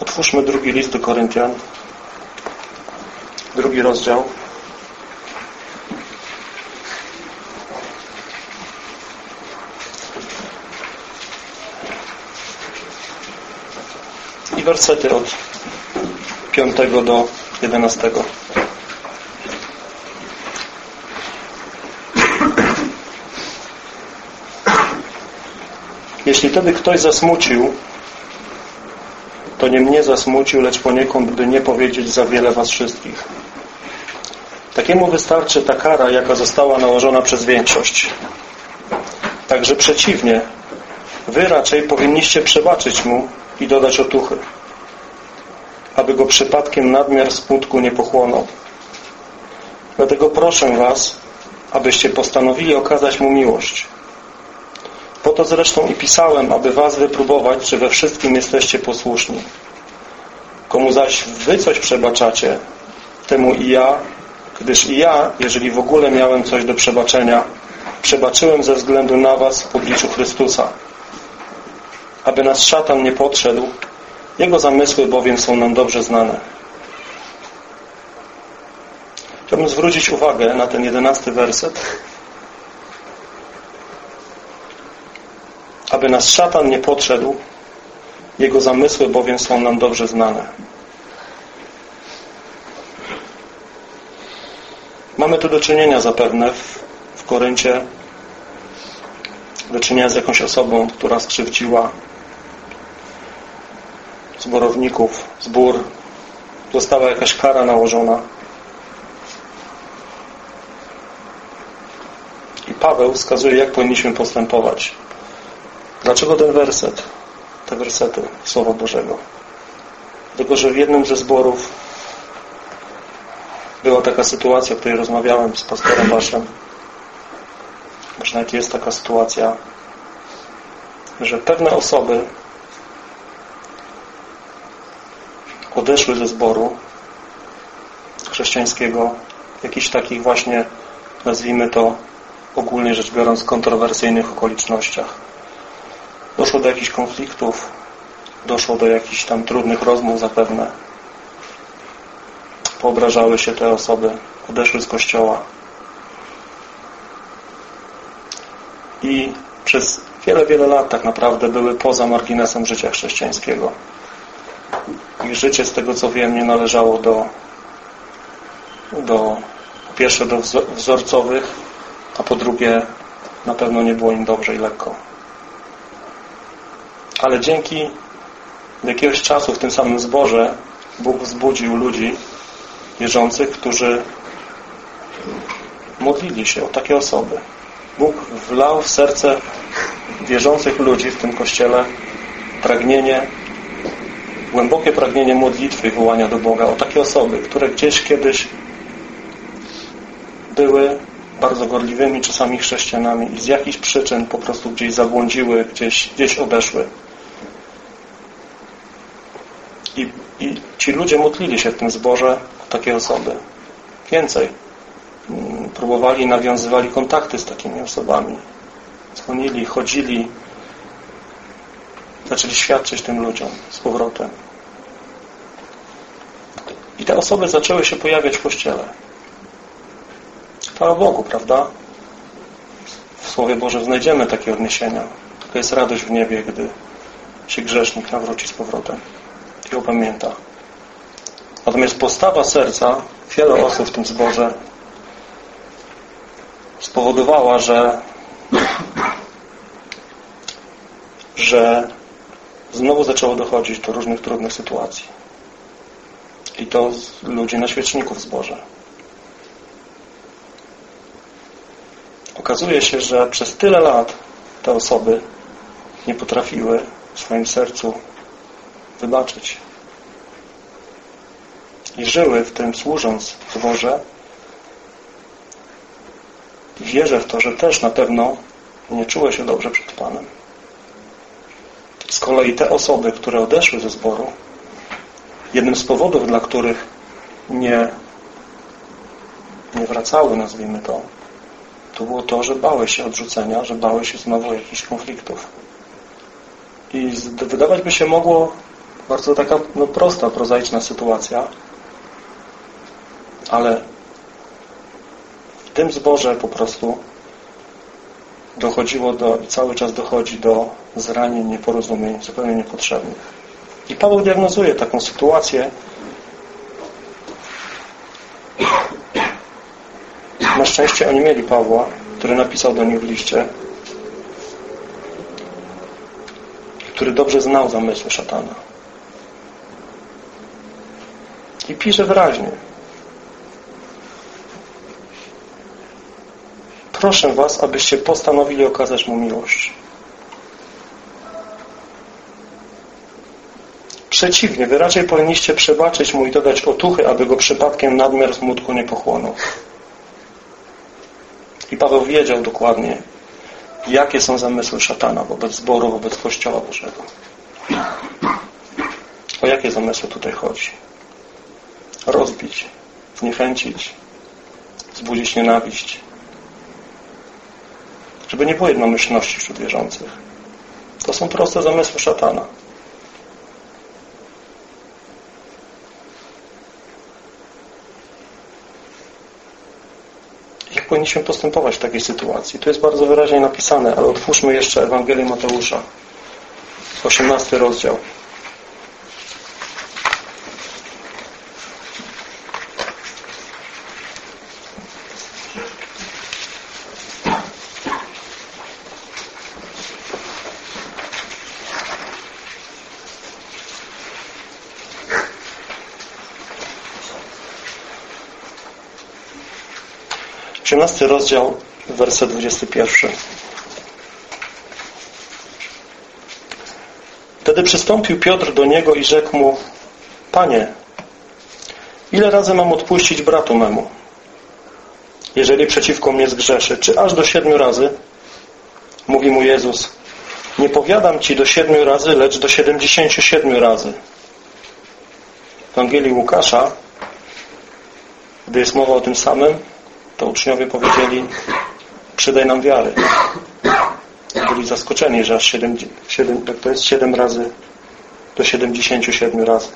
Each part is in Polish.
Otwórzmy drugi list do Koryntian. Drugi rozdział. I wersety od 5 do 11. Jeśli tedy ktoś zasmucił, to nie mnie zasmucił, lecz poniekąd, by nie powiedzieć za wiele was wszystkich. Takiemu wystarczy ta kara, jaka została nałożona przez większość. Także przeciwnie, wy raczej powinniście przebaczyć mu i dodać otuchy, aby go przypadkiem nadmiar smutku nie pochłonął. Dlatego proszę was, abyście postanowili okazać mu miłość. Po to zresztą i pisałem, aby was wypróbować, czy we wszystkim jesteście posłuszni. Komu zaś wy coś przebaczacie, temu i ja, gdyż i ja, jeżeli w ogóle miałem coś do przebaczenia, przebaczyłem ze względu na was w obliczu Chrystusa. Aby nas szatan nie podszedł, jego zamysły bowiem są nam dobrze znane. Chciałbym zwrócić uwagę na ten jedenasty werset. Aby nas szatan nie podszedł, jego zamysły bowiem są nam dobrze znane. Mamy tu do czynienia zapewne w, w Koryncie do czynienia z jakąś osobą, która skrzywdziła zborowników, zbór. Została jakaś kara nałożona. I Paweł wskazuje, jak powinniśmy postępować. Dlaczego ten werset? Te wersety Słowa Bożego. Dlatego, że w jednym ze zborów była taka sytuacja, o której rozmawiałem z pastorem waszym. Może nawet jest taka sytuacja, że pewne osoby odeszły ze zboru chrześcijańskiego jakichś takich właśnie, nazwijmy to ogólnie rzecz biorąc, kontrowersyjnych okolicznościach. Doszło do jakichś konfliktów, doszło do jakichś tam trudnych rozmów zapewne. Poobrażały się te osoby, odeszły z kościoła. I przez wiele, wiele lat tak naprawdę były poza marginesem życia chrześcijańskiego. Ich życie, z tego co wiem, nie należało do, do po pierwsze do wzorcowych, a po drugie na pewno nie było im dobrze i lekko. Ale dzięki jakiegoś czasu w tym samym zborze Bóg wzbudził ludzi wierzących, którzy modlili się o takie osoby. Bóg wlał w serce wierzących ludzi w tym kościele pragnienie, głębokie pragnienie modlitwy i wołania do Boga o takie osoby, które gdzieś kiedyś były bardzo gorliwymi czasami chrześcijanami i z jakichś przyczyn po prostu gdzieś zabłądziły, gdzieś, gdzieś odeszły. I, I ci ludzie modlili się w tym zborze o takie osoby. Więcej. Mm, próbowali, nawiązywali kontakty z takimi osobami. Dzwonili, chodzili. Zaczęli świadczyć tym ludziom z powrotem. I te osoby zaczęły się pojawiać w Kościele. Chwała Bogu, prawda? W Słowie Boże znajdziemy takie odniesienia. Taka jest radość w niebie, gdy się grzesznik nawróci z powrotem i opamięta. Natomiast postawa serca wiele osób w tym zborze spowodowała, że że znowu zaczęło dochodzić do różnych trudnych sytuacji. I to ludzi na świeczniku w zborze. Okazuje się, że przez tyle lat te osoby nie potrafiły w swoim sercu wybaczyć. I żyły w tym służąc w zborze. Wierzę w to, że też na pewno nie czuły się dobrze przed Panem. Z kolei te osoby, które odeszły ze zboru, jednym z powodów, dla których nie, nie wracały, nazwijmy to, to było to, że bały się odrzucenia, że bały się znowu jakichś konfliktów. I wydawać by się mogło Bardzo taka no, prosta, prozaiczna sytuacja, ale w tym zborze po prostu dochodziło do i cały czas dochodzi do zranień, nieporozumień zupełnie niepotrzebnych. I Paweł diagnozuje taką sytuację. Na szczęście oni mieli Pawła, który napisał do nich w liście, który dobrze znał zamysły szatana. I pisze wyraźnie. Proszę Was, abyście postanowili okazać Mu miłość. Przeciwnie, Wy raczej powinniście przebaczyć Mu i dodać otuchy, aby Go przypadkiem nadmiar smutku nie pochłonął. I Paweł wiedział dokładnie, jakie są zamysły szatana wobec zboru, wobec Kościoła Bożego. O jakie zamysły tutaj chodzi? Rozbić, zniechęcić, wzbudzić nienawiść. Żeby nie było jednomyślności wśród wierzących. To są proste zamysły szatana. Jak powinniśmy postępować w takiej sytuacji? To jest bardzo wyraźnie napisane, ale otwórzmy jeszcze Ewangelię Mateusza, 18 rozdział. 18 rozdział, werset 21. Wtedy przystąpił Piotr do niego i rzekł mu Panie, ile razy mam odpuścić bratu memu, jeżeli przeciwko mnie zgrzeszy? Czy aż do siedmiu razy? Mówi mu Jezus Nie powiadam Ci do siedmiu razy, lecz do siedemdziesięciu siedmiu razy. W Ewangelii Łukasza, gdy jest mowa o tym samym, to uczniowie powiedzieli przydaj nam wiary. Byli zaskoczeni, że aż 7, 7, to jest 7 razy do 77 razy.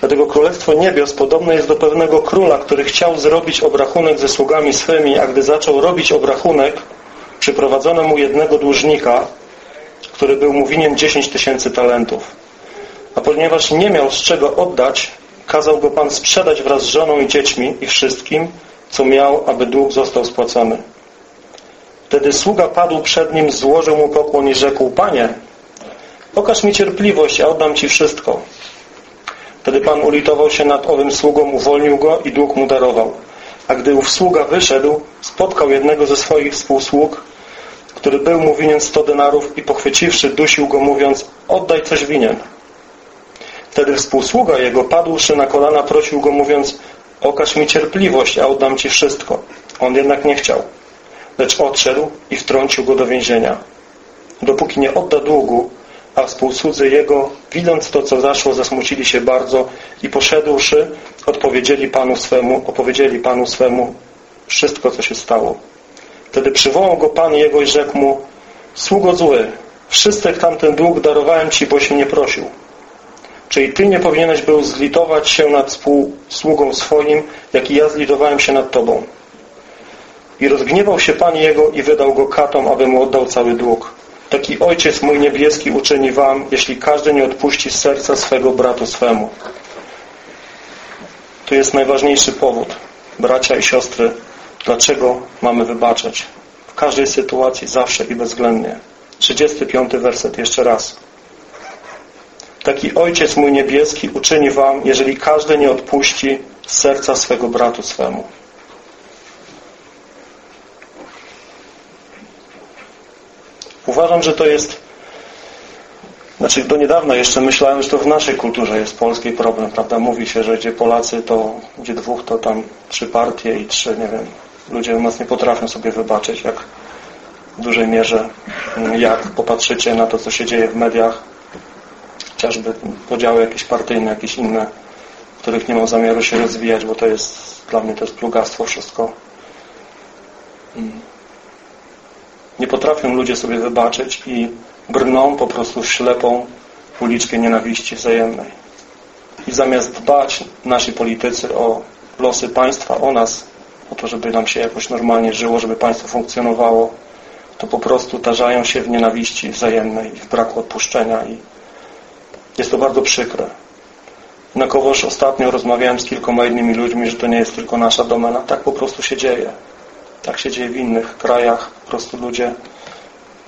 Dlatego Królestwo Niebios podobne jest do pewnego króla, który chciał zrobić obrachunek ze sługami swymi, a gdy zaczął robić obrachunek, przyprowadzono mu jednego dłużnika, który był mu winien 10 tysięcy talentów. A ponieważ nie miał z czego oddać, kazał go Pan sprzedać wraz z żoną i dziećmi i wszystkim, co miał, aby dług został spłacony. Wtedy sługa padł przed nim, złożył mu pokłon i rzekł, Panie, pokaż mi cierpliwość, a oddam Ci wszystko. Wtedy Pan ulitował się nad owym sługą, uwolnił go i dług mu darował. A gdy ów sługa wyszedł, spotkał jednego ze swoich współsług, który był mu winien sto denarów i pochwyciwszy, dusił go, mówiąc, oddaj coś winien. Wtedy współsługa jego, padłszy na kolana, prosił go, mówiąc, okaż mi cierpliwość, a oddam Ci wszystko. On jednak nie chciał, lecz odszedł i wtrącił go do więzienia. Dopóki nie odda długu, a współsłudzy jego, widząc to, co zaszło, zasmucili się bardzo i poszedłszy, odpowiedzieli Panu swemu, opowiedzieli Panu swemu wszystko, co się stało. Wtedy przywołał go Pan jego i rzekł mu, sługo zły, wszystek tamten dług darowałem Ci, boś mnie prosił. Czyli Ty nie powinieneś był zlitować się nad współsługą swoim, jak i ja zlitowałem się nad Tobą. I rozgniewał się Pan Jego i wydał go katom, aby mu oddał cały dług. Taki Ojciec mój niebieski uczyni Wam, jeśli każdy nie odpuści serca swego bratu swemu. Tu jest najważniejszy powód, bracia i siostry, dlaczego mamy wybaczać. W każdej sytuacji, zawsze i bezwzględnie. 35 werset, jeszcze raz. Taki Ojciec mój niebieski uczyni wam, jeżeli każdy nie odpuści serca swego bratu swemu. Uważam, że to jest znaczy do niedawna jeszcze myślałem, że to w naszej kulturze jest polski problem, prawda? Mówi się, że gdzie Polacy, to gdzie dwóch, to tam trzy partie i trzy, nie wiem, ludzie u nas nie potrafią sobie wybaczyć, jak w dużej mierze, jak popatrzycie na to, co się dzieje w mediach, chociażby podziały jakieś partyjne, jakieś inne, których nie mam zamiaru się rozwijać, bo to jest dla mnie to jest plugastwo wszystko. Mm. Nie potrafią ludzie sobie wybaczyć i brną po prostu ślepą uliczkę nienawiści wzajemnej. I zamiast dbać nasi politycy o losy państwa, o nas, o to, żeby nam się jakoś normalnie żyło, żeby państwo funkcjonowało, to po prostu tarzają się w nienawiści wzajemnej, w braku odpuszczenia i jest to bardzo przykre. Jednakowoż ostatnio rozmawiałem z kilkoma innymi ludźmi, że to nie jest tylko nasza domena. Tak po prostu się dzieje. Tak się dzieje w innych krajach. Po prostu ludzie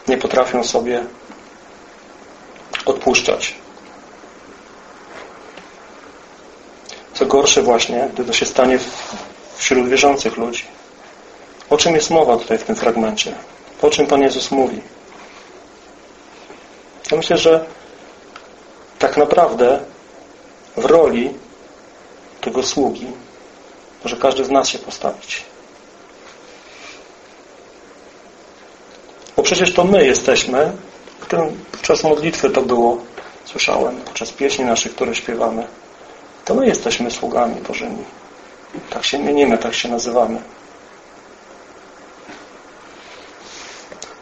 nie potrafią sobie odpuszczać. Co gorsze właśnie, gdy to się stanie wśród wierzących ludzi. O czym jest mowa tutaj w tym fragmencie? O czym Pan Jezus mówi? Ja myślę, że tak naprawdę w roli tego sługi może każdy z nas się postawić. Bo przecież to my jesteśmy, podczas modlitwy to było, słyszałem, podczas pieśni naszych, które śpiewamy, to my jesteśmy sługami Bożymi. Tak się mienimy, tak się nazywamy.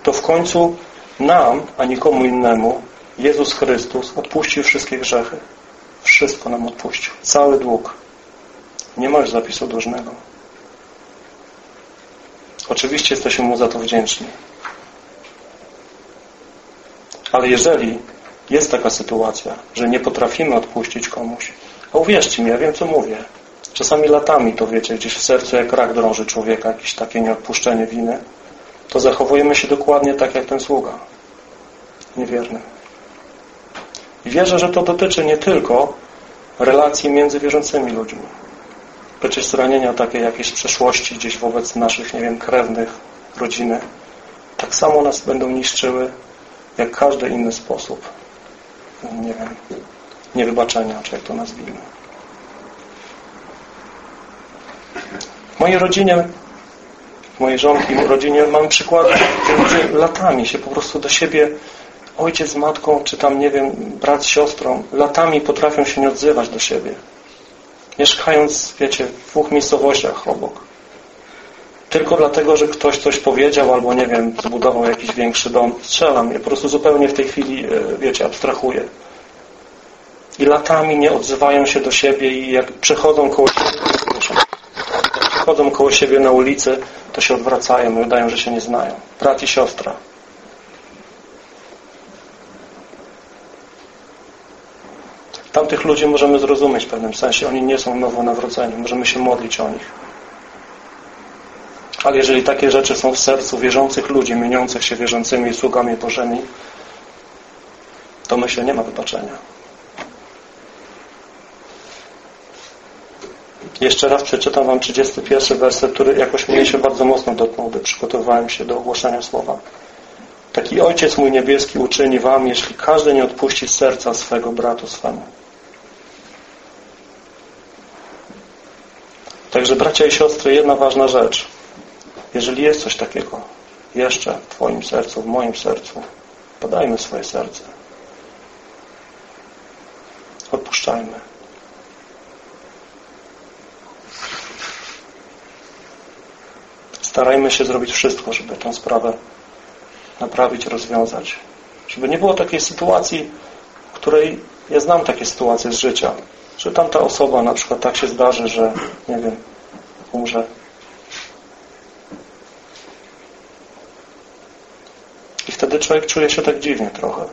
To w końcu nam, a nikomu innemu, Jezus Chrystus odpuścił wszystkie grzechy. Wszystko nam odpuścił. Cały dług. Nie masz zapisu dłużnego. Oczywiście jesteśmy Mu za to wdzięczni. Ale jeżeli jest taka sytuacja, że nie potrafimy odpuścić komuś, a uwierzcie mi, ja wiem co mówię. Czasami latami to wiecie, gdzieś w sercu jak rak drąży człowieka, jakieś takie nieodpuszczenie winy, to zachowujemy się dokładnie tak jak ten sługa. Niewierny. Wierzę, że to dotyczy nie tylko relacji między wierzącymi ludźmi. Przecież zranienia takie jakieś z przeszłości gdzieś wobec naszych, nie wiem, krewnych, rodziny, tak samo nas będą niszczyły jak każdy inny sposób, nie wiem, niewybaczenia, czy jak to nazwijmy. W mojej rodzinie, w mojej żonki, w rodzinie mam przykłady, gdzie ludzie latami się po prostu do siebie ojciec z matką, czy tam, nie wiem, brat z siostrą, latami potrafią się nie odzywać do siebie. Mieszkając, wiecie, w dwóch miejscowościach obok. Tylko dlatego, że ktoś coś powiedział, albo nie wiem, zbudował jakiś większy dom. Strzelam. Ja po prostu zupełnie w tej chwili, e, wiecie, abstrahuję. I latami nie odzywają się do siebie i jak przechodzą koło siebie, przechodzą koło siebie na ulicy, to się odwracają i udają, że się nie znają. Brat i siostra. Tamtych ludzi możemy zrozumieć w pewnym sensie. Oni nie są nowonawrodzeni. Możemy się modlić o nich. Ale jeżeli takie rzeczy są w sercu wierzących ludzi, mieniących się wierzącymi sługami Bożymi, to myślę, nie ma wybaczenia. Jeszcze raz przeczytam Wam 31 werset, który jakoś mnie się bardzo mocno dotknął, gdy przygotowywałem się do ogłoszenia słowa. Taki Ojciec mój niebieski uczyni Wam, jeśli każdy nie odpuści serca swego bratu swemu. Także bracia i siostry, jedna ważna rzecz. Jeżeli jest coś takiego jeszcze w Twoim sercu, w moim sercu, podajmy swoje serce. Odpuszczajmy. Starajmy się zrobić wszystko, żeby tę sprawę naprawić, rozwiązać. Żeby nie było takiej sytuacji, w której ja znam takie sytuacje z życia, że tamta osoba na przykład tak się zdarzy, że nie wiem, umrze. I wtedy człowiek czuje się tak dziwnie trochę.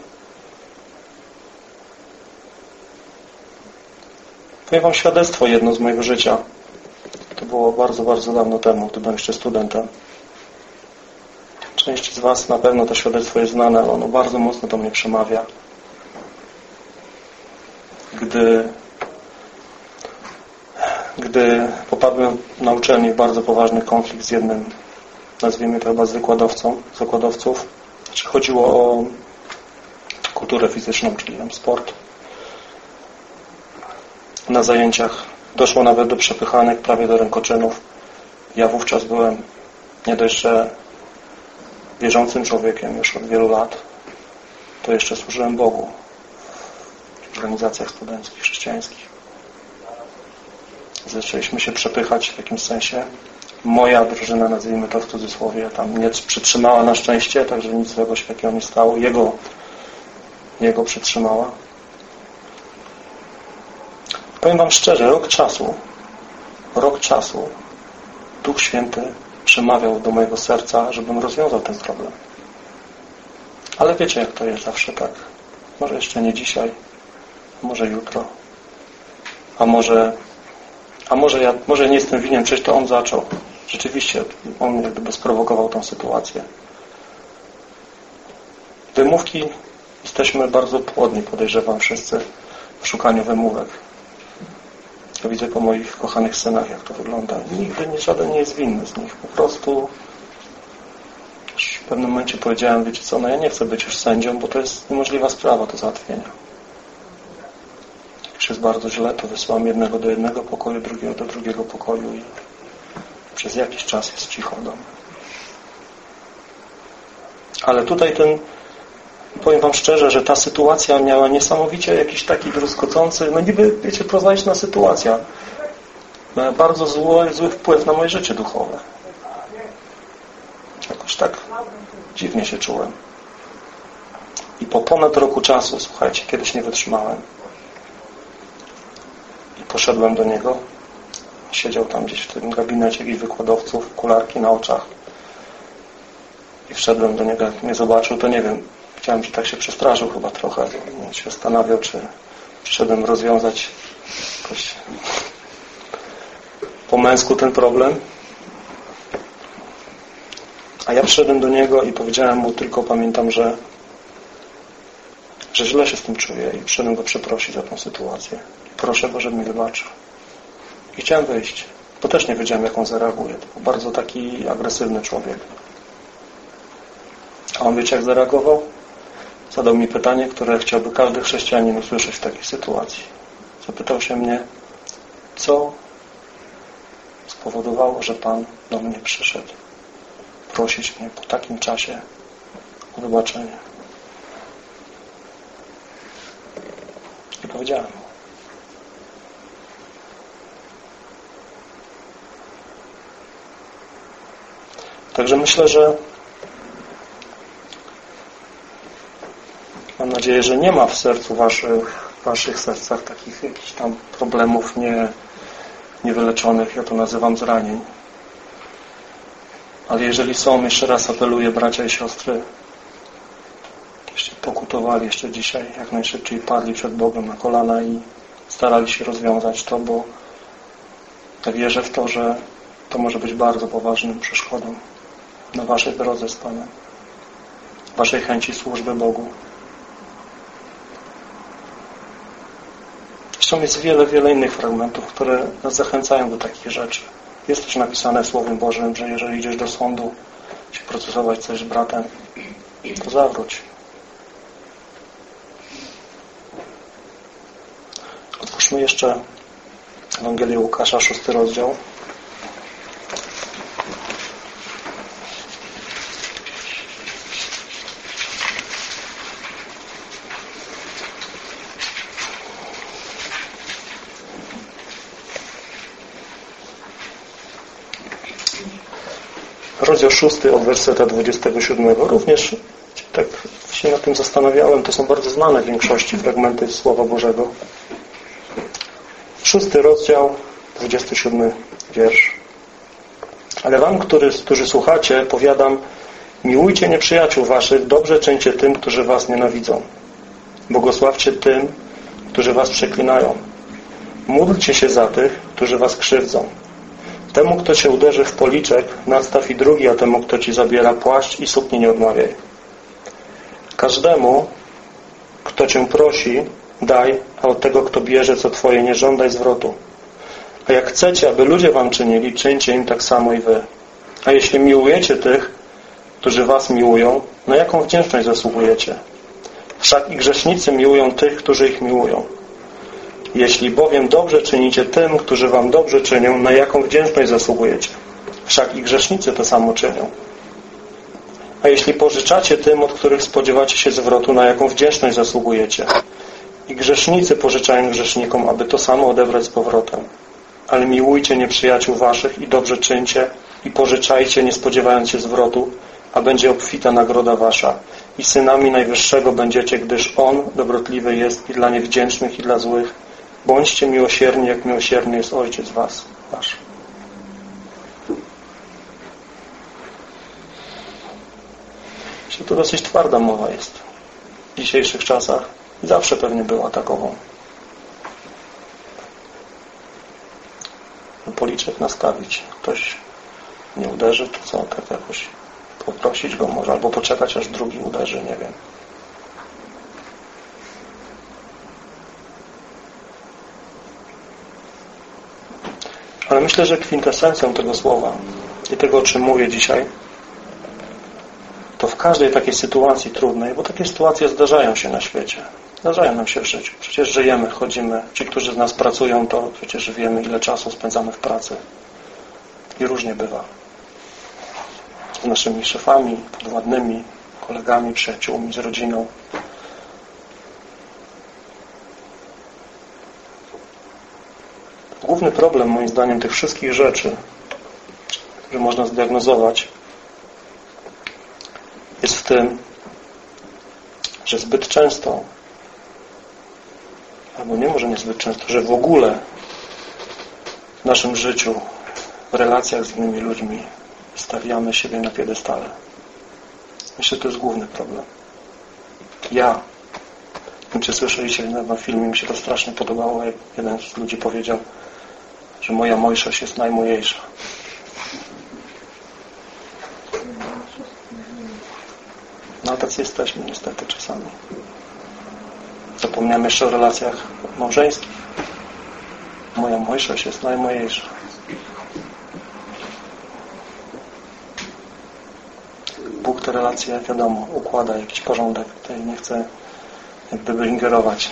Powiem Wam świadectwo jedno z mojego życia. To było bardzo, bardzo dawno temu, gdy byłem jeszcze studentem. Część z Was na pewno to świadectwo jest znane, ale ono bardzo mocno do mnie przemawia. Gdy gdy popadłem na uczelni w bardzo poważny konflikt z jednym, nazwijmy to chyba z wykładowcą, z wykładowców. Znaczy chodziło o kulturę fizyczną, czyli tam sport. Na zajęciach doszło nawet do przepychanek, prawie do rękoczynów. Ja wówczas byłem nie dość, że wierzącym człowiekiem już od wielu lat, to jeszcze służyłem Bogu w organizacjach studenckich, chrześcijańskich. Zaczęliśmy się przepychać w jakimś sensie. Moja drużyna, nazwijmy to w cudzysłowie, tam nie przytrzymała na szczęście, także nic złego się takiego nie stało. Jego, jego przytrzymała. Powiem Wam szczerze, rok czasu, rok czasu Duch Święty przemawiał do mojego serca, żebym rozwiązał ten problem. Ale wiecie, jak to jest zawsze tak. Może jeszcze nie dzisiaj, może jutro, a może, a może ja może nie jestem winien, przecież to on zaczął. Rzeczywiście on jak gdyby sprowokował tą sytuację. Wymówki jesteśmy bardzo płodni, podejrzewam wszyscy, w szukaniu wymówek. Ja widzę po moich kochanych synach, jak to wygląda. Nigdy nie, żaden nie jest winny z nich. Po prostu w pewnym momencie powiedziałem, wiecie co, no ja nie chcę być już sędzią, bo to jest niemożliwa sprawa do załatwienia. Jest bardzo źle, to wysyłam jednego do jednego pokoju, drugiego do drugiego pokoju i przez jakiś czas jest cicho dom. Ale tutaj ten powiem Wam szczerze, że ta sytuacja miała niesamowicie jakiś taki druzgocący, no niby, wiecie, prozaiczna sytuacja. Bardzo zły, zły wpływ na moje życie duchowe. Jakoś tak dziwnie się czułem. I po ponad roku czasu, słuchajcie, kiedyś nie wytrzymałem. Poszedłem do niego. Siedział tam gdzieś w tym gabinecie jakichś wykładowców, kularki na oczach. I wszedłem do niego, jak mnie zobaczył, to nie wiem, Chciałem, że tak się przestraszył chyba trochę. się zastanawiał, czy przyszedłem rozwiązać jakoś po męsku ten problem. A ja przyszedłem do niego i powiedziałem mu tylko, pamiętam, że że źle się z tym czuję i przyszedłem go przeprosić za tą sytuację. Proszę go, żeby mi wybaczył. I chciałem wyjść, bo też nie wiedziałem, jak on zareaguje. To był bardzo taki agresywny człowiek. A on wiecie, jak zareagował? zadał mi pytanie, które chciałby każdy chrześcijanin usłyszeć w takiej sytuacji. Zapytał się mnie, co spowodowało, że Pan do mnie przyszedł prosić mnie po takim czasie o wybaczenie. I powiedziałem Także myślę, że Mam nadzieję, że nie ma w sercu waszych, waszych sercach takich jakichś tam problemów nie, niewyleczonych, ja to nazywam zranień. Ale jeżeli są, jeszcze raz apeluję, bracia i siostry, jeśli pokutowali jeszcze dzisiaj, jak najszybciej padli przed Bogiem na kolana i starali się rozwiązać to, bo wierzę w to, że to może być bardzo poważnym przeszkodą na Waszej drodze z Panem, Waszej chęci służby Bogu. Zresztą jest wiele, wiele innych fragmentów, które nas zachęcają do takich rzeczy. Jest też napisane w Słowie Bożym, że jeżeli idziesz do sądu się procesować coś z bratem, to zawróć. Otwórzmy jeszcze Ewangelię Łukasza, szósty rozdział. Rozdział 6 od werseta 27. Również tak się nad tym zastanawiałem, to są bardzo znane w większości fragmenty Słowa Bożego. Szósty rozdział, 27 wiersz. Ale wam, którzy, którzy słuchacie, powiadam, miłujcie nieprzyjaciół waszych, dobrze czyńcie tym, którzy was nienawidzą. Błogosławcie tym, którzy was przeklinają. Módlcie się za tych, którzy was krzywdzą. Temu, kto się uderzy w policzek, nadstaw i drugi, a temu, kto ci zabiera płaszcz i sukni nie odmawiaj. Każdemu, kto cię prosi, daj, a od tego, kto bierze co twoje, nie żądaj zwrotu. A jak chcecie, aby ludzie wam czynili, czyńcie im tak samo i wy. A jeśli miłujecie tych, którzy was miłują, na jaką wdzięczność zasługujecie? Wszak i grzesznicy miłują tych, którzy ich miłują. Jeśli bowiem dobrze czynicie tym, którzy wam dobrze czynią, na jaką wdzięczność zasługujecie? Wszak i grzesznicy to samo czynią. A jeśli pożyczacie tym, od których spodziewacie się zwrotu, na jaką wdzięczność zasługujecie? I grzesznicy pożyczają grzesznikom, aby to samo odebrać z powrotem. Ale miłujcie nieprzyjaciół waszych i dobrze czyńcie i pożyczajcie, nie spodziewając się zwrotu, a będzie obfita nagroda wasza. I synami Najwyższego będziecie, gdyż On dobrotliwy jest i dla niewdzięcznych, i dla złych, Bądźcie miłosierni, jak miłosierny jest Ojciec Was, Wasz. Myślę, to dosyć twarda mowa jest w dzisiejszych czasach zawsze pewnie była takową. Policzek nastawić. Ktoś nie uderzy, to co? Tak jakoś poprosić go może, albo poczekać, aż drugi uderzy, nie wiem. Ale myślę, że kwintesencją tego słowa i tego, o czym mówię dzisiaj, to w każdej takiej sytuacji trudnej, bo takie sytuacje zdarzają się na świecie, zdarzają nam się w życiu. Przecież żyjemy, chodzimy. Ci, którzy z nas pracują, to przecież wiemy, ile czasu spędzamy w pracy. I różnie bywa. Z naszymi szefami, podwładnymi, kolegami, przyjaciółmi, z rodziną. Główny problem, moim zdaniem, tych wszystkich rzeczy, które można zdiagnozować, jest w tym, że zbyt często, albo nie może nie zbyt często, że w ogóle w naszym życiu, w relacjach z innymi ludźmi stawiamy siebie na piedestale. Myślę, że to jest główny problem. Ja. Wiem, czy słyszeliście na filmie, mi się to strasznie podobało, jak jeden z ludzi powiedział, że moja mojszość jest najmojejsza. No tacy jesteśmy niestety czasami. Zapomniałem jeszcze o relacjach małżeńskich. Moja mojszość jest najmojejsza. Bóg te relacje, wiadomo, układa jakiś porządek. Tutaj nie chcę jakby ingerować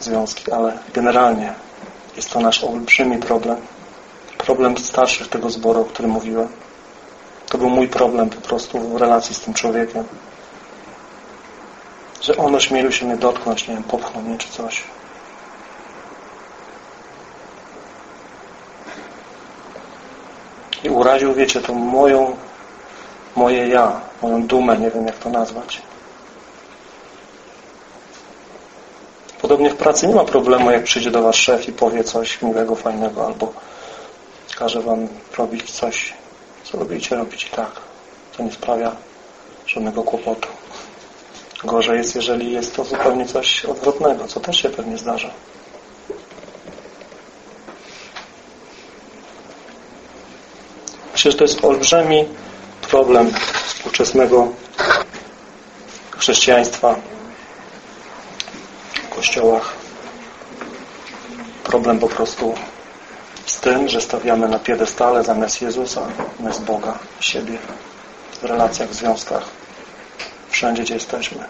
w związki, ale generalnie jest to nasz olbrzymi problem. Problem starszych tego zboru, o którym mówiłem. To był mój problem po prostu w relacji z tym człowiekiem. Że on ośmielił się mnie dotknąć, nie wiem, popchnął mnie czy coś. I uraził, wiecie, to moją, moje ja, moją dumę, nie wiem jak to nazwać. Podobnie w pracy nie ma problemu, jak przyjdzie do Was szef i powie coś miłego, fajnego, albo każe Wam robić coś, co lubicie robić i tak. To nie sprawia żadnego kłopotu. Gorzej jest, jeżeli jest to zupełnie coś odwrotnego, co też się pewnie zdarza. Myślę, że to jest olbrzymi problem współczesnego chrześcijaństwa kościołach. Problem po prostu z tym, że stawiamy na piedestale zamiast Jezusa, zamiast Boga, siebie w relacjach, w związkach, wszędzie, gdzie jesteśmy.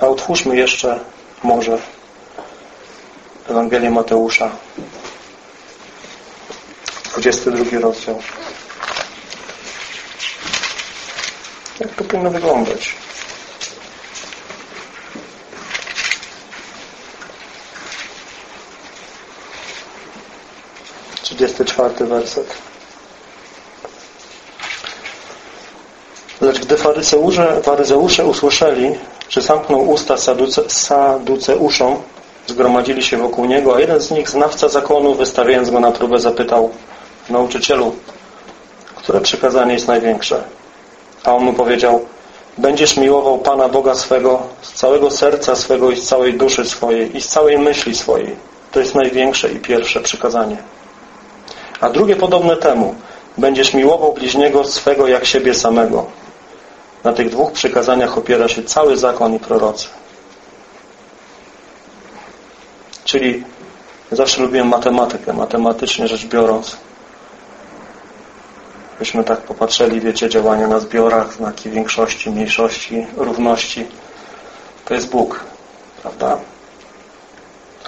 A otwórzmy jeszcze może Ewangelię Mateusza 22 rozdział. Jak to powinno wyglądać? 34 werset. Lecz gdy faryzeusze, faryzeusze usłyszeli, że zamknął usta saduce, saduceuszom, zgromadzili się wokół niego, a jeden z nich, znawca zakonu, wystawiając go na próbę, zapytał nauczycielu, które przykazanie jest największe? A on mu powiedział, będziesz miłował Pana Boga swego z całego serca swego i z całej duszy swojej i z całej myśli swojej. To jest największe i pierwsze przykazanie. A drugie podobne temu. Będziesz miłował bliźniego swego jak siebie samego. Na tych dwóch przykazaniach opiera się cały zakon i prorocy. Czyli zawsze lubiłem matematykę, matematycznie rzecz biorąc. Myśmy tak popatrzyli, wiecie, działania na zbiorach, znaki większości, mniejszości, równości. To jest Bóg, prawda?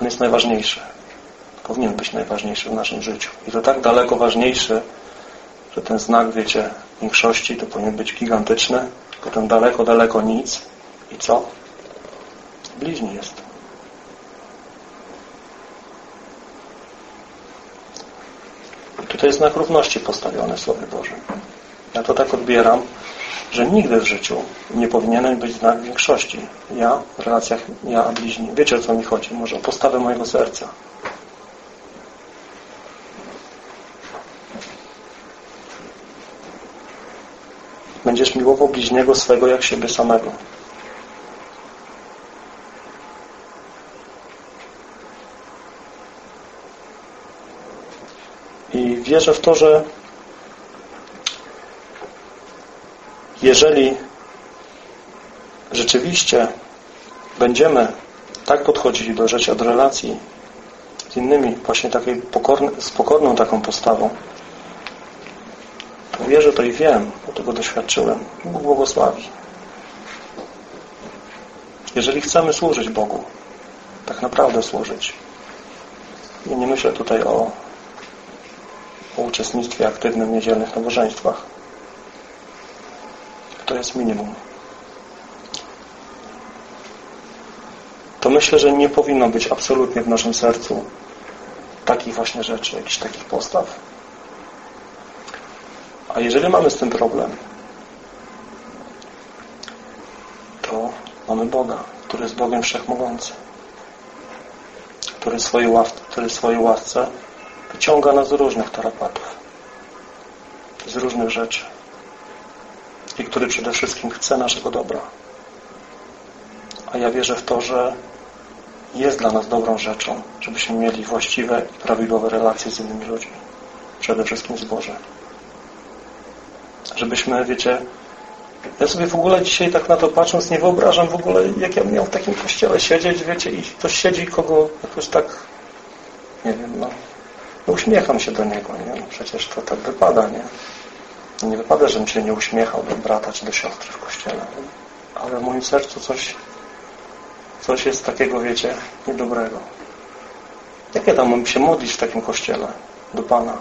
On jest najważniejszy powinien być najważniejszy w naszym życiu. I to tak daleko ważniejszy, że ten znak, wiecie, większości to powinien być gigantyczny, potem daleko, daleko nic. I co? Bliźni jest. Tutaj jest znak równości postawiony w Słowie Bożym. Ja to tak odbieram, że nigdy w życiu nie powinienem być znak większości. Ja w relacjach ja a bliźni. Wiecie o co mi chodzi? Może o postawę mojego serca. Będziesz miłował bliźniego swego jak siebie samego. I wierzę w to, że jeżeli rzeczywiście będziemy tak podchodzili do życia, do relacji z innymi, właśnie takiej pokorny, z pokorną taką postawą, to wierzę to i wiem, bo tego doświadczyłem. Bóg błogosławi. Jeżeli chcemy służyć Bogu, tak naprawdę służyć, i nie myślę tutaj o, o uczestnictwie aktywnym w niedzielnych nabożeństwach, to jest minimum. To myślę, że nie powinno być absolutnie w naszym sercu takich właśnie rzeczy, jakichś takich postaw. A jeżeli mamy z tym problem, to mamy Boga, który jest Bogiem Wszechmogącym, który, swojej łasce, który swojej łasce wyciąga nas z różnych tarapatów, z różnych rzeczy i który przede wszystkim chce naszego dobra. A ja wierzę w to, że jest dla nas dobrą rzeczą, żebyśmy mieli właściwe i prawidłowe relacje z innymi ludźmi. Przede wszystkim z Bożem. Żebyśmy, wiecie, ja sobie w ogóle dzisiaj tak na to patrząc nie wyobrażam w ogóle, jak ja miał w takim kościele siedzieć, wiecie, i ktoś siedzi, kogo jakoś tak, nie wiem, no uśmiecham się do niego, nie? No przecież to tak wypada, nie? Nie wypada, żebym się nie uśmiechał do brata czy do siostry w kościele. Ale w moim sercu coś, coś jest takiego, wiecie, niedobrego. Jak ja tam mam się modlić w takim kościele do Pana?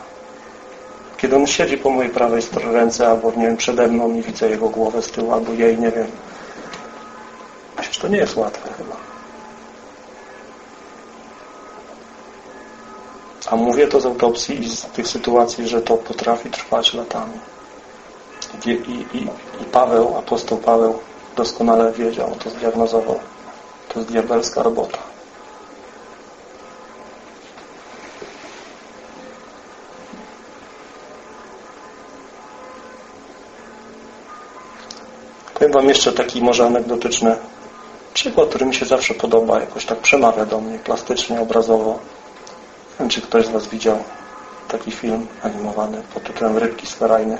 Kiedy On siedzi po mojej prawej stronie ręce, albo, nie wiem, przede mną i widzę Jego głowę z tyłu, albo jej, nie wiem. Przecież to nie jest łatwe chyba. A mówię to z autopsji i z tych sytuacji, że to potrafi trwać latami. I, i, i Paweł, apostoł Paweł doskonale wiedział, to zdiagnozował. To jest diabelska robota. Powiem Wam jeszcze taki może anegdotyczny przykład, który mi się zawsze podoba, jakoś tak przemawia do mnie plastycznie, obrazowo. Nie wiem, czy ktoś z Was widział taki film animowany pod tytułem Rybki sferajne.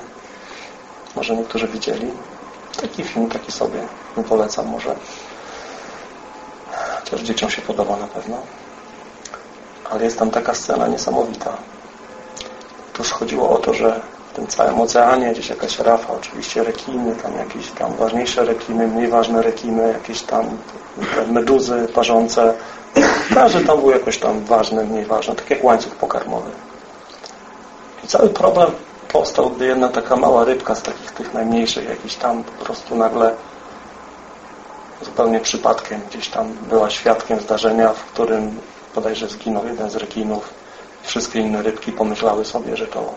Może niektórzy widzieli. Taki film, taki sobie. Nie polecam może. Chociaż dzieciom się podoba na pewno. Ale jest tam taka scena niesamowita. Tu chodziło o to, że tym całym oceanie gdzieś jakaś rafa, oczywiście rekiny, tam jakieś tam ważniejsze rekiny, mniej ważne rekiny, jakieś tam meduzy parzące. Każdy tam był jakoś tam ważny, mniej ważny, tak jak łańcuch pokarmowy. I cały problem powstał, gdy jedna taka mała rybka z takich tych najmniejszych, jakiś tam po prostu nagle zupełnie przypadkiem gdzieś tam była świadkiem zdarzenia, w którym bodajże zginął jeden z rekinów. Wszystkie inne rybki pomyślały sobie, że to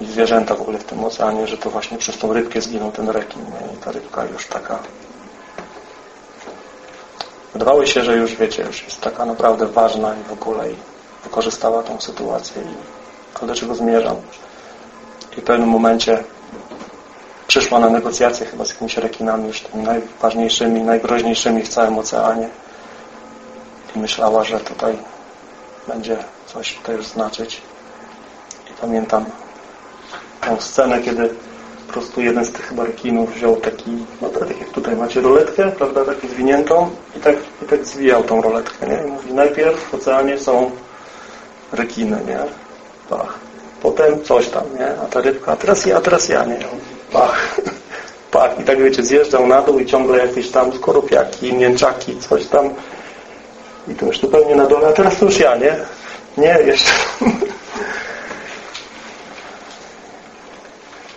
i zwierzęta w ogóle w tym oceanie, że to właśnie przez tą rybkę zginął ten rekin. Nie? I ta rybka już taka wydawało się, że już wiecie, już jest taka naprawdę ważna i w ogóle i wykorzystała tą sytuację i to do czego zmierzam i w pewnym momencie przyszła na negocjacje chyba z jakimiś rekinami już tymi najważniejszymi, najgroźniejszymi w całym oceanie i myślała, że tutaj będzie coś tutaj już znaczyć i pamiętam tą scenę, kiedy po prostu jeden z tych chyba rekinów wziął taki, no tak jak tutaj macie roletkę, prawda, taką zwiniętą i tak, i tak zwijał tą roletkę, nie? I mówi, najpierw w oceanie są rekiny, nie? Pach potem coś tam, nie? A ta rybka, a teraz ja, a teraz ja, nie? Pach, pach. I tak wiecie, zjeżdżał na dół i ciągle jakieś tam skorupiaki, mięczaki, coś tam. I to już zupełnie na dole, a teraz to już ja, nie? Nie, jeszcze.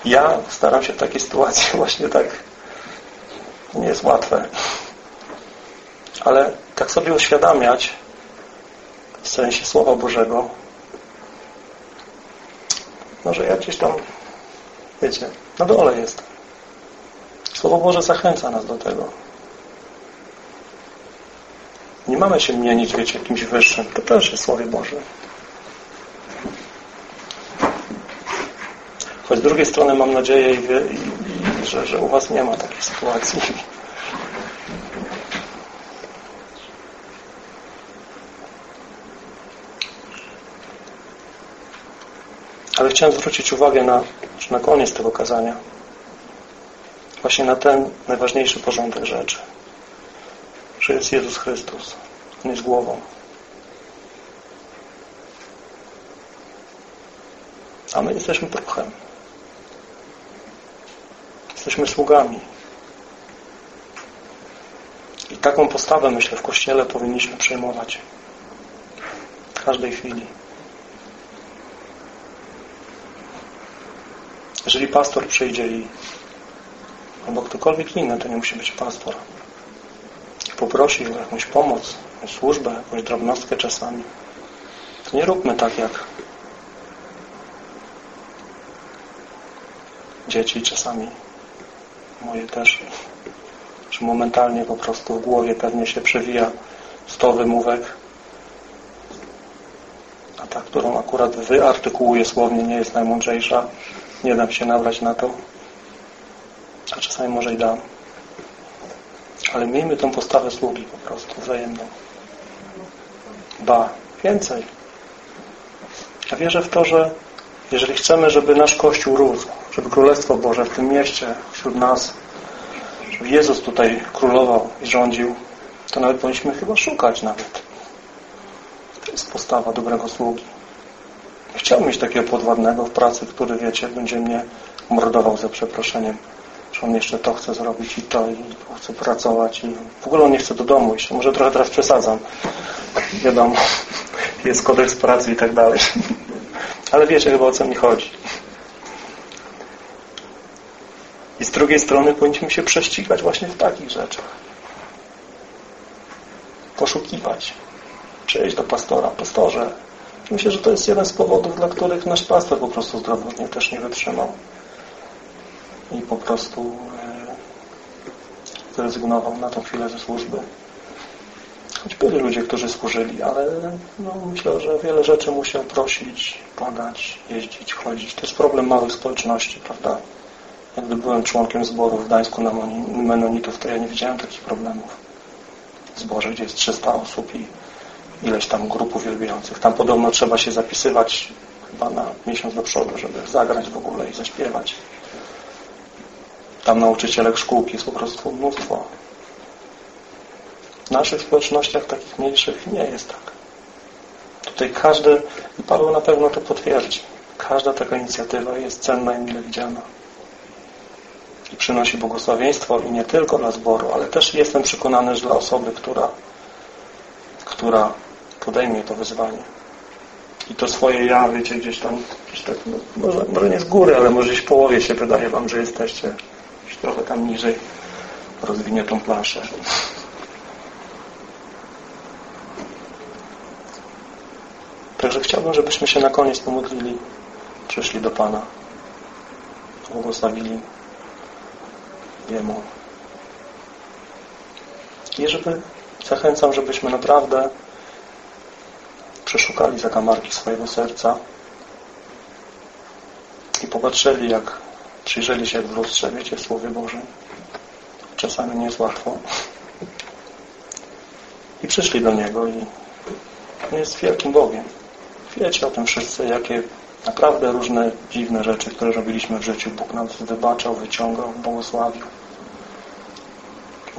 Ja staram się w takiej sytuacji właśnie tak nie jest łatwe. Ale tak sobie uświadamiać w sensie Słowa Bożego, no, że ja gdzieś tam Wiecie, na dole jest. Słowo Boże zachęca nas do tego. Nie mamy się mienić, wiecie, jakimś wyższym. To też jest Słowie Boże. Choć z drugiej strony mam nadzieję, że, że u Was nie ma takiej sytuacji. Ale chciałem zwrócić uwagę na, na koniec tego kazania właśnie na ten najważniejszy porządek rzeczy. Że jest Jezus Chrystus. On jest głową. A my jesteśmy prochem. Jesteśmy sługami. I taką postawę, myślę, w Kościele powinniśmy przejmować. W każdej chwili. Jeżeli pastor przyjdzie i albo ktokolwiek inny, to nie musi być pastor, i poprosi o jakąś pomoc, o służbę, jakąś drobnostkę czasami, to nie róbmy tak jak dzieci czasami, moje też, że momentalnie po prostu w głowie pewnie się przewija sto wymówek, a ta, którą akurat wyartykułuje słownie, nie jest najmądrzejsza, nie dam się nabrać na to, a czasami może i dam. Ale miejmy tą postawę sługi po prostu wzajemną. Ba, więcej. Ja wierzę w to, że jeżeli chcemy, żeby nasz Kościół rósł, żeby Królestwo Boże w tym mieście, wśród nas, żeby Jezus tutaj królował i rządził, to nawet powinniśmy chyba szukać nawet. To jest postawa dobrego sługi. Chciałbym mieć takiego podwładnego w pracy, który, wiecie, będzie mnie mordował za przeproszeniem że on jeszcze to chce zrobić i to, i chce pracować i w ogóle on nie chce do domu iść. Może trochę teraz przesadzam. Wiadomo, jest kodeks pracy i tak dalej. Ale wiecie chyba o co mi chodzi. I z drugiej strony powinniśmy się prześcigać właśnie w takich rzeczach. Poszukiwać. Przyjść do pastora. Pastorze, myślę, że to jest jeden z powodów, dla których nasz pastor po prostu zdrowotnie też nie wytrzymał i po prostu e, zrezygnował na tą chwilę ze służby. Choć byli ludzie, którzy służyli, ale no, myślę, że wiele rzeczy musiał prosić, podać, jeździć, chodzić. To jest problem małych społeczności, prawda? Jak gdy byłem członkiem zboru w Gdańsku na Menonitów, to ja nie widziałem takich problemów. Zborze, gdzie jest 300 osób i ileś tam grup uwielbiających. Tam podobno trzeba się zapisywać chyba na miesiąc do przodu, żeby zagrać w ogóle i zaśpiewać. Tam nauczycielek szkółki jest po prostu mnóstwo. W naszych społecznościach takich mniejszych nie jest tak. Tutaj każdy, i Paweł na pewno to potwierdzi, każda taka inicjatywa jest cenna i mile widziana. I przynosi błogosławieństwo i nie tylko dla zboru, ale też jestem przekonany, że dla osoby, która, która podejmie to wyzwanie. I to swoje ja, wiecie, gdzieś tam, gdzieś tak, no, może, może nie z góry, ale może gdzieś w połowie się wydaje Wam, że jesteście trochę tam niżej rozwinie tą planszę. Także chciałbym, żebyśmy się na koniec pomodlili, przyszli do Pana, błogosławili Jemu. I żeby zachęcam, żebyśmy naprawdę przeszukali zakamarki swojego serca i popatrzyli, jak Przyjrzeli się w lustrze, wiecie, w Słowie Bożym. Czasami nie jest łatwo. I przyszli do Niego i On jest wielkim Bogiem. Wiecie o tym wszyscy, jakie naprawdę różne dziwne rzeczy, które robiliśmy w życiu. Bóg nas wybaczał, wyciągał, błogosławił.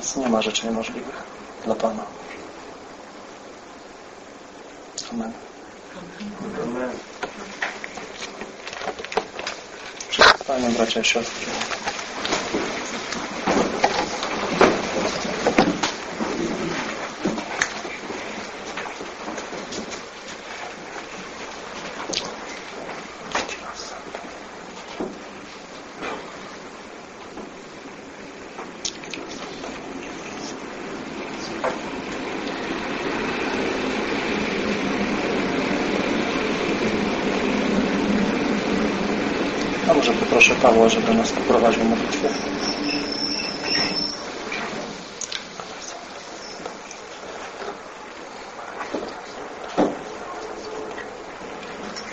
Więc nie ma rzeczy niemożliwych dla Pana. Amen. Amen. Panie, bracia i siostry. Pawła, żeby nas poprowadził modlitwę.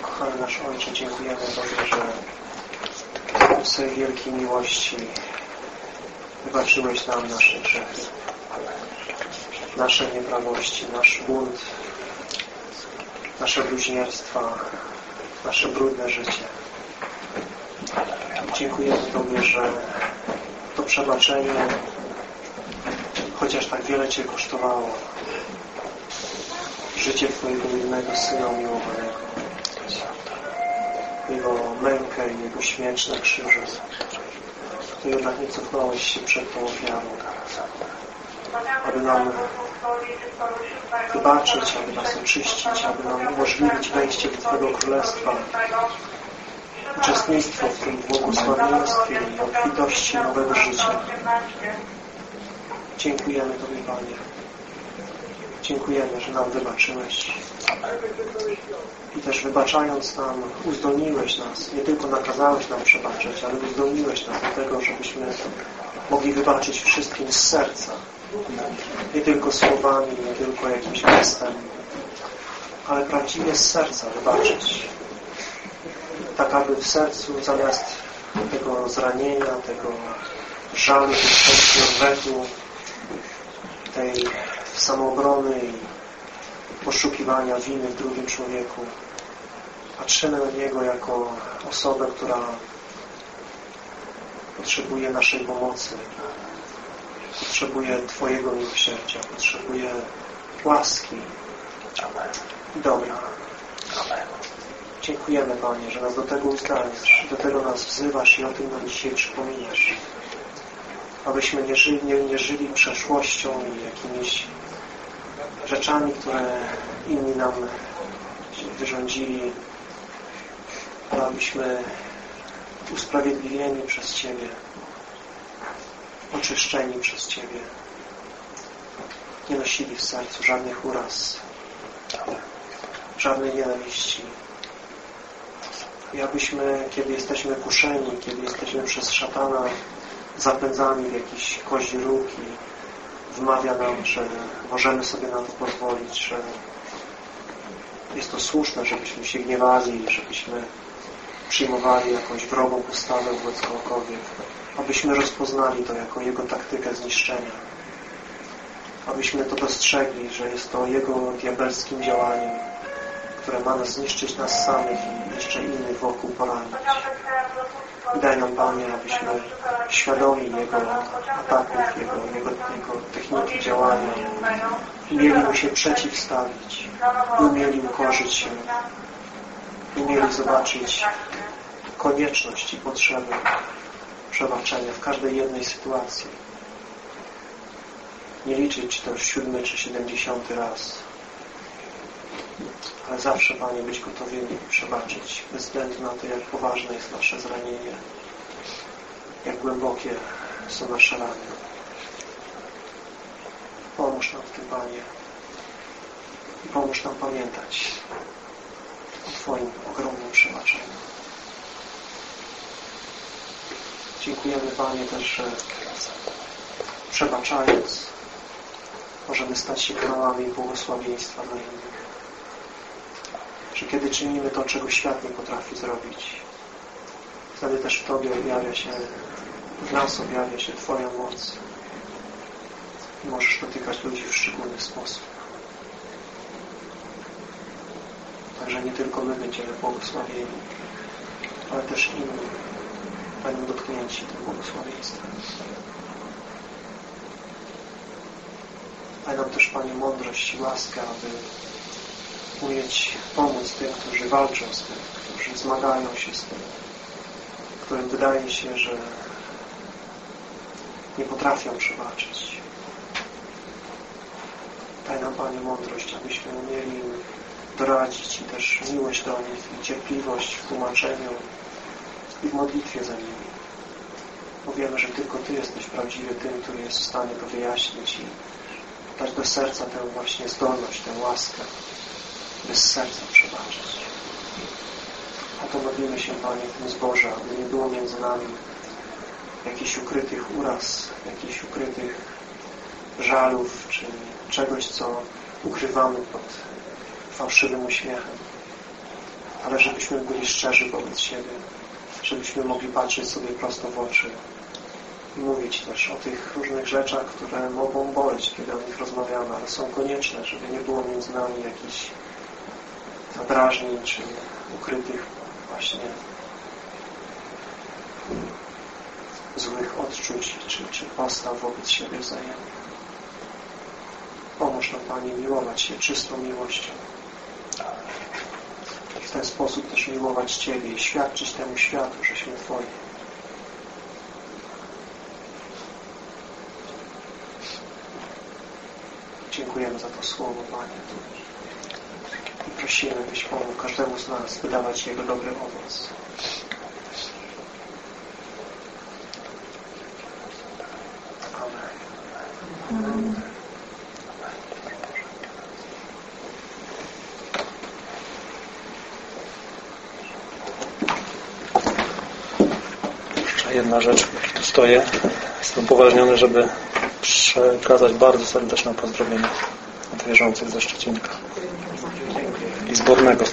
Kochany nasz Ojcze, dziękujemy Tobie, że w swojej wielkiej miłości wybaczyłeś nam nasze grzechy, nasze nieprawości, nasz bunt, nasze bluźnierstwa, nasze brudne życie. Dziękujemy Tobie, że to przebaczenie, chociaż tak wiele Cię kosztowało, życie Twojego jednego Syna umiłowanego, Jego mękę i Jego śmierć na krzyżu, to jednak nie cofnąłeś się przed tą ofiarą, aby nam wybaczyć, aby nas oczyścić, aby nam umożliwić wejście do Twojego Królestwa, uczestnictwo w tym błogosławieństwie i obfitości nowego życia. Dziękujemy Tobie, Panie. Dziękujemy, że nam wybaczyłeś. I też wybaczając nam, uzdolniłeś nas. Nie tylko nakazałeś nam przebaczyć, ale uzdolniłeś nas do tego, żebyśmy mogli wybaczyć wszystkim z serca. Nie tylko słowami, nie tylko jakimś gestem, ale prawdziwie z serca wybaczyć. Tak, aby w sercu zamiast tego zranienia, tego żalu, tej chęci odwetu, tej samoobrony i poszukiwania winy w drugim człowieku. Patrzymy na Niego jako osobę, która potrzebuje naszej pomocy, potrzebuje Twojego miłosierdzia, potrzebuje łaski dobra. Dziękujemy Panie, że nas do tego uzdalniasz, do tego nas wzywasz i o tym nam dzisiaj przypominasz. Abyśmy nie żyli, nie, nie żyli przeszłością i jakimiś rzeczami, które inni nam wyrządzili, ale abyśmy usprawiedliwieni przez Ciebie, oczyszczeni przez Ciebie, nie nosili w sercu żadnych uraz, żadnej nienawiści. I abyśmy, kiedy jesteśmy kuszeni, kiedy jesteśmy przez szatana zapędzani w jakiś kozi róg wmawia nam, że możemy sobie na to pozwolić, że jest to słuszne, żebyśmy się gniewali, żebyśmy przyjmowali jakąś wrogą postawę wobec kogokolwiek, abyśmy rozpoznali to jako Jego taktykę zniszczenia, abyśmy to dostrzegli, że jest to Jego diabelskim działaniem, które ma nas zniszczyć nas samych i jeszcze innych wokół poranić. Daj nam, Panie, abyśmy świadomi Jego ataków, Jego, Jego, Jego techniki działania umieli Mu się przeciwstawić, umieli ukorzyć się, umieli zobaczyć konieczność i potrzebę przebaczenia w każdej jednej sytuacji. Nie liczyć, czy to siódmy, czy siedemdziesiąty raz. Ale zawsze, Panie, być gotowymi przebaczyć, bez względu na to, jak poważne jest nasze zranienie, jak głębokie są nasze rany. Pomóż nam w tym, Panie. I pomóż nam pamiętać o Twoim ogromnym przebaczeniu. Dziękujemy, Panie, też, że przebaczając możemy stać się kanałami błogosławieństwa dla innych. Że kiedy czynimy to, czego świat nie potrafi zrobić, wtedy też w Tobie objawia się, w nas objawia się Twoja moc i możesz dotykać ludzi w szczególny sposób. Także nie tylko my będziemy błogosławieni, ale też inni będą dotknięci tym błogosławieństwem. Daj nam też, Panie, mądrość i łaskę, aby umieć pomóc tym, którzy walczą z tym, którzy zmagają się z tym, którym wydaje się, że nie potrafią przebaczyć. Daj nam, Panie, mądrość, abyśmy umieli doradzić i też miłość do nich i cierpliwość w tłumaczeniu i w modlitwie za nimi. Bo wiemy, że tylko Ty jesteś prawdziwie tym, który jest w stanie to wyjaśnić i dać do serca tę właśnie zdolność, tę łaskę, by z serca przebaczyć. O to modlimy się, Panie, w tym zborze, aby nie było między nami jakichś ukrytych uraz, jakichś ukrytych żalów, czy czegoś, co ukrywamy pod fałszywym uśmiechem. Ale żebyśmy byli szczerzy wobec siebie, żebyśmy mogli patrzeć sobie prosto w oczy i mówić też o tych różnych rzeczach, które mogą boleć, kiedy o nich rozmawiamy, ale są konieczne, żeby nie było między nami jakichś zadrażnień, czy ukrytych właśnie złych odczuć, czy, czy postaw wobec siebie wzajemnych. Pomóż nam, Panie, miłować się czystą miłością. I w ten sposób też miłować Ciebie i świadczyć temu światu, żeśmy Twoi. Dziękujemy za to słowo, Panie. Prosimy, byś pomógł każdemu z nas wydawać Jego dobry owoc. Jeszcze jedna rzecz, tu stoję. Jestem upoważniony, żeby przekazać bardzo serdeczne pozdrowienia od wierzących ze Szczecinka i zbornego.